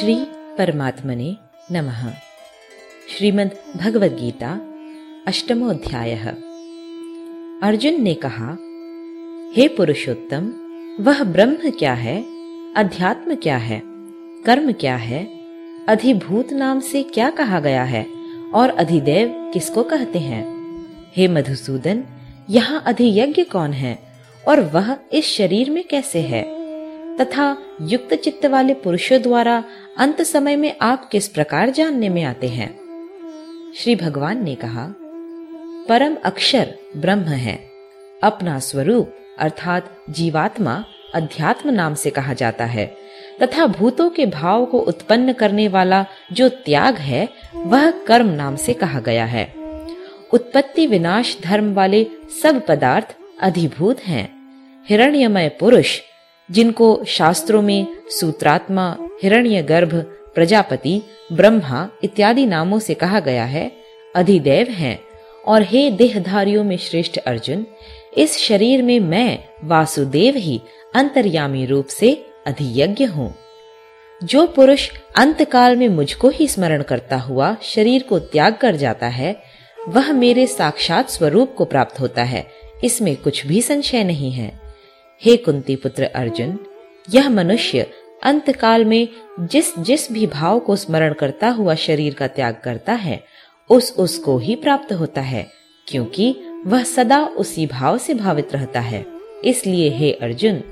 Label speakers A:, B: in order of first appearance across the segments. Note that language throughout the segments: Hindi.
A: श्री परमात्मने नमः। श्रीमद् भगवद गीता अष्टमोध्याय अर्जुन ने कहा, हे पुरुषोत्तम, वह ब्रह्म क्या है, अध्यात्म क्या है, कर्म क्या है, अधिभूत नाम से क्या कहा गया है, और अधिदेव किसको कहते हैं? हे मधुसूदन, यहाँ अधियज्ञ कौन है, और वह इस शरीर में कैसे है? तथा युक्त चित्त वाले पुरुषों द्वारा अंत समय में आप किस प्रकार जानने में आते हैं? श्री भगवान ने कहा, परम अक्षर ब्रह्म है। अपना स्वरूप, अर्थात जीवात्मा, अध्यात्म नाम से कहा जाता है। तथा भूतों के भाव को उत्पन्न करने वाला जो त्याग है, वह कर्म नाम से कहा गया है। उत्पत्ति विनाश धर्म वाले सब पदार्थ अधिभूत हैं। हिरण्यमय पुरुष, जिनको शास्त्रों में सूत्रात्मा हिरण्य गर्भ प्रजापति, ब्रह्मा इत्यादि नामों से कहा गया है, अधिदेव हैं। और हे देहधारियों में श्रेष्ठ अर्जुन, इस शरीर में मैं, वासुदेव ही, अंतर्यामी रूप से अधियज्ञ हूँ। जो पुरुष अंत काल में मुझको ही स्मरण करता हुआ शरीर को त्याग कर जाता है, वह मेरे साक्षात स्वरूप को प्राप्त होता है, इसमें कुछ भी संशय नहीं है। हे कुंती पुत्र अर्जुन, यह मनुष्य अंत काल में जिस जिस भी भाव को स्मरण करता हुआ शरीर का त्याग करता है, उस उसको ही प्राप्त होता है, क्योंकि वह सदा उसी भाव से भावित रहता है। इसलिए हे अर्जुन,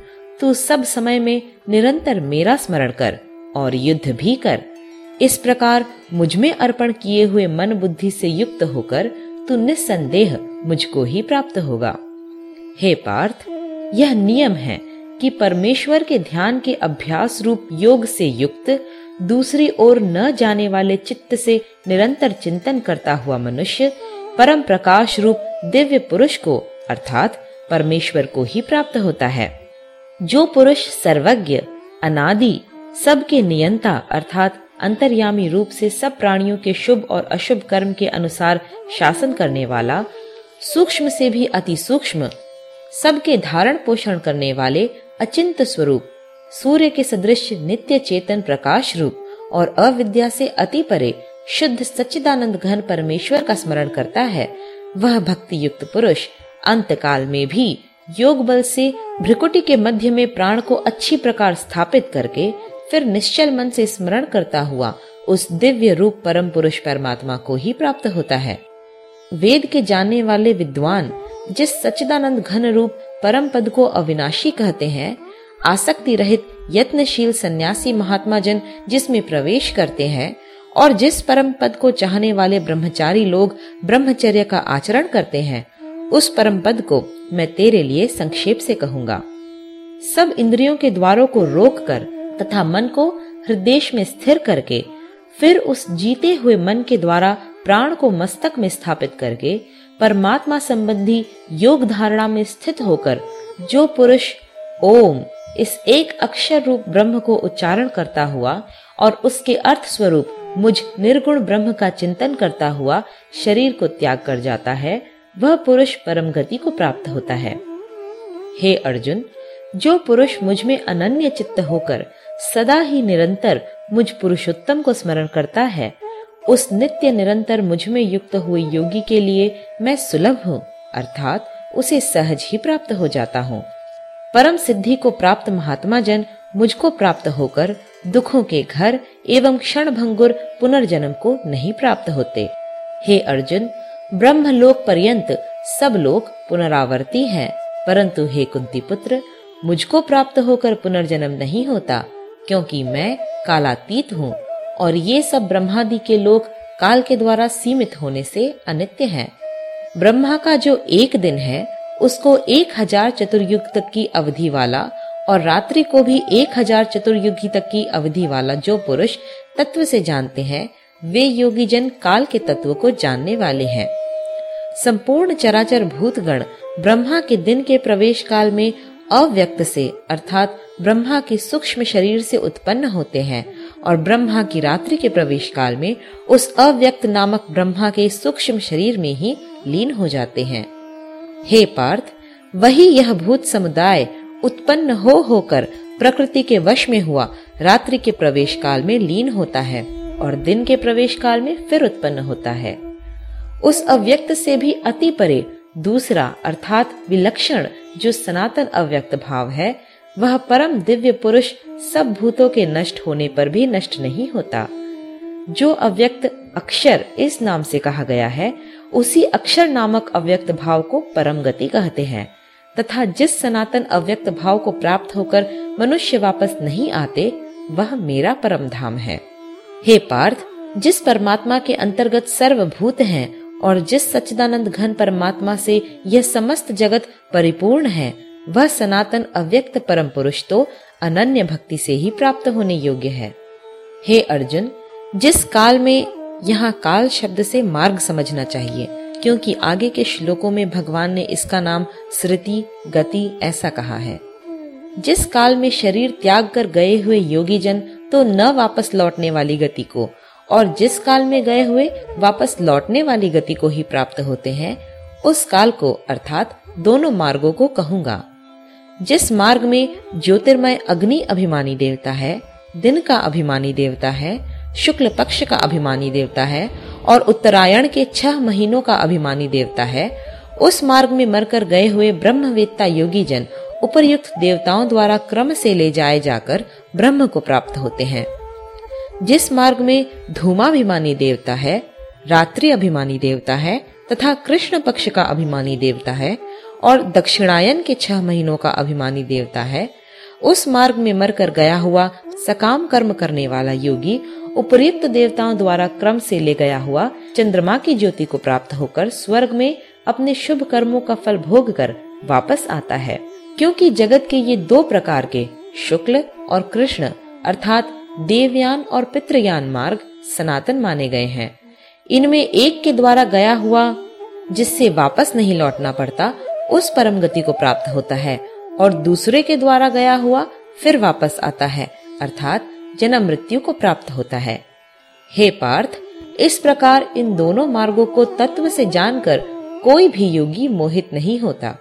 A: तू सब समय में निरंतर मेरा स्मरण कर और युद्ध भी कर। इस प्रकार मुझमें अर्पण किए हुए मन बुद्धि से युक्त होकर तू निस्संदेह मुझको ही प्राप्त होगा। हे पार्थ, यह नियम है कि परमेश्वर के ध्यान के अभ्यास रूप योग से युक्त, दूसरी ओर न जाने वाले चित्त से निरंतर चिंतन करता हुआ मनुष्य, परम प्रकाश रूप दिव्य पुरुष को, अर्थात परमेश्वर को ही प्राप्त होता है। जो पुरुष सर्वज्ञ, अनादि, सबके नियंता, अर्थात अंतर्यामी रूप से सब प्राणियों के शुभ और अशुभ कर्म के अनुसार शासन करने वाला, सूक्ष्म से भी अति सूक्ष्म, सबके धारण पोषण करने वाले अचिंत स्वरूप, सूर्य के सदृश नित्य चेतन प्रकाश रूप और अविद्या से अति परे शुद्ध सच्चिदानंद घन परमेश्वर का स्मरण करता है, वह भक्ति युक्त पुरुष अंत काल में भी योग बल से भ्रिकुटी के मध्य में प्राण को अच्छी प्रकार स्थापित करके फिर निश्चल मन से स्मरण करता हुआ उस दिव्य रूप परम पुरुष परमात्मा को ही प्राप्त होता है। वेद के जानने वाले विद्वान जिस सच्चिदानंद घन रूप परम पद को अविनाशी कहते हैं। आसक्ति रहित यत्नशील सन्यासी महात्मा जन जिसमें प्रवेश करते हैं और जिस परम पद को चाहने वाले ब्रह्मचारी लोग ब्रह्मचर्य का आचरण करते हैं, उस परम पद को मैं तेरे लिए संक्षेप से कहूँगा। सब इंद्रियों के द्वारों को रोक कर तथा मन को हृदय में स्थिर करके, फिर उस जीते हुए मन के द्वारा प्राण को मस्तक में स्थापित करके परमात्मा संबंधी योग धारणा में स्थित होकर जो पुरुष ओम इस एक अक्षर रूप ब्रह्म को उच्चारण करता हुआ और उसके अर्थ स्वरूप मुझ निर्गुण ब्रह्म का चिंतन करता हुआ शरीर को त्याग कर जाता है, वह पुरुष परम गति को प्राप्त होता है। हे अर्जुन, जो पुरुष मुझमें अनन्य चित्त होकर सदा ही निरंतर मुझ पुरुषोत्तम को स्मरण करता है उस नित्य निरंतर मुझमें युक्त हुए योगी के लिए मैं सुलभ हूँ, अर्थात उसे सहज ही प्राप्त हो जाता हूँ। परम सिद्धि को प्राप्त महात्मा जन मुझको प्राप्त होकर दुखों के घर एवं क्षण भंगुर पुनर्जन्म को नहीं प्राप्त होते। हे अर्जुन ब्रह्म लोक पर्यंत सब लोग पुनरावर्ती हैं, परंतु हे कुंती पुत्र मुझको प्राप्त होकर पुनर्जन्म नहीं होता, क्योंकि मैं कालातीत हूँ। और ये सब ब्रह्मादि के लोग काल के द्वारा सीमित होने से अनित्य हैं। ब्रह्मा का जो एक दिन है, उसको एक हज़ार चतुर्युग तक की अवधि वाला और रात्रि को भी एक हज़ार चतुर्युगी तक की अवधि वाला जो पुरुष तत्व से जानते हैं, वे योगी जन काल के तत्व को जानने वाले हैं संपूर्ण चराचर भूतगण ब्रह्मा के दिन के प्रवेश काल में अव्यक्त से, अर्थात ब्रह्मा के सूक्ष्म शरीर से उत्पन्न होते हैं और ब्रह्मा की रात्रि के प्रवेश काल में उस अव्यक्त नामक ब्रह्मा के सूक्ष्म शरीर में ही लीन हो जाते हैं। हे पार्थ, वही यह भूत समुदाय उत्पन्न हो होकर प्रकृति के वश में हुआ रात्रि के प्रवेश काल में लीन होता है और दिन के प्रवेश काल में फिर उत्पन्न होता है। उस अव्यक्त से भी अति परे दूसरा अर्थात विलक्षण जो सनातन अव्यक्त भाव है वह परम दिव्य पुरुष सब भूतों के नष्ट होने पर भी नष्ट नहीं होता। जो अव्यक्त अक्षर इस नाम से कहा गया है, उसी अक्षर नामक अव्यक्त भाव को परम गति कहते हैं, तथा जिस सनातन अव्यक्त भाव को प्राप्त होकर मनुष्य वापस नहीं आते, वह मेरा परम धाम है। हे पार्थ, जिस परमात्मा के अंतर्गत सर्वभूत हैं और जिस सच्चिदानंद घन परमात्मा से यह समस्त जगत परिपूर्ण है वह सनातन अव्यक्त परम पुरुष तो अनन्य भक्ति से ही प्राप्त होने योग्य है। हे अर्जुन, जिस काल में यहाँ काल शब्द से मार्ग समझना चाहिए, क्योंकि आगे के श्लोकों में भगवान ने इसका नाम स्मृति गति ऐसा कहा है। जिस काल में शरीर त्याग कर गए हुए योगी जन तो न वापस लौटने वाली गति को, और जिस काल में गए हुए वापस लौटने वाली गति को ही प्राप्त होते हैं, उस काल को, अर्थात दोनों मार्गों को कहूँगा। जिस मार्ग में ज्योतिर्मय अग्नि अभिमानी देवता है, दिन का अभिमानी देवता है, शुक्ल पक्ष का अभिमानी देवता है, और उत्तरायण के छह महीनों का अभिमानी देवता है, उस मार्ग में मरकर गए हुए ब्रह्मवेत्ता योगी जन उपर्युक्त देवताओं द्वारा क्रम से ले जाए जाकर ब्रह्म को प्राप्त होते हैं। जिस मार्ग में धूमाभिमानी देवता है, रात्रि अभिमानी देवता है, तथा कृष्ण पक्ष का अभिमानी देवता है और दक्षिणायन के छह महीनों का अभिमानी देवता है। उस मार्ग में मरकर गया हुआ सकाम कर्म करने वाला योगी उपयुक्त देवताओं द्वारा क्रम से ले गया हुआ चंद्रमा की ज्योति को प्राप्त होकर स्वर्ग में अपने शुभ कर्मों का फल भोग कर वापस आता है। क्योंकि जगत के ये दो प्रकार के शुक्ल और कृष्ण, अर्थात देवयान और पितृयान मार्ग सनातन माने गए हैं। इनमें एक के द्वारा गया हुआ जिससे वापस नहीं लौटना पड़ता उस परम गति को प्राप्त होता है और दूसरे के द्वारा गया हुआ फिर वापस आता है, अर्थात जन्म मृत्यु को प्राप्त होता है। हे पार्थ, इस प्रकार इन दोनों मार्गों को तत्व से जानकर कोई भी योगी मोहित नहीं होता।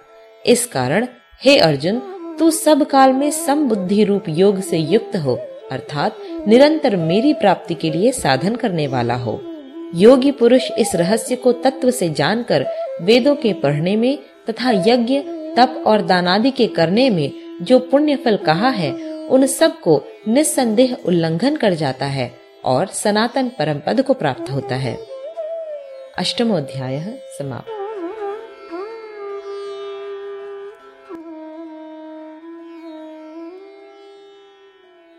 A: इस कारण, हे अर्जुन, तू सब काल में समबुद्धि रूप योग से युक्त हो, अर्थात निरंतर मेरी प्राप्ति के लिए साधन करने वाला हो। योगी पुरुष इस रहस्य को तत्व से जानकर वेदों के पढ़ने में तथा यज्ञ, तप और दानादि के करने में जो पुण्य फल कहा है, उन सबको निस्संदेह उल्लंघन कर जाता है और सनातन परम पद को प्राप्त होता है। अष्टमोध्याय समाप्त।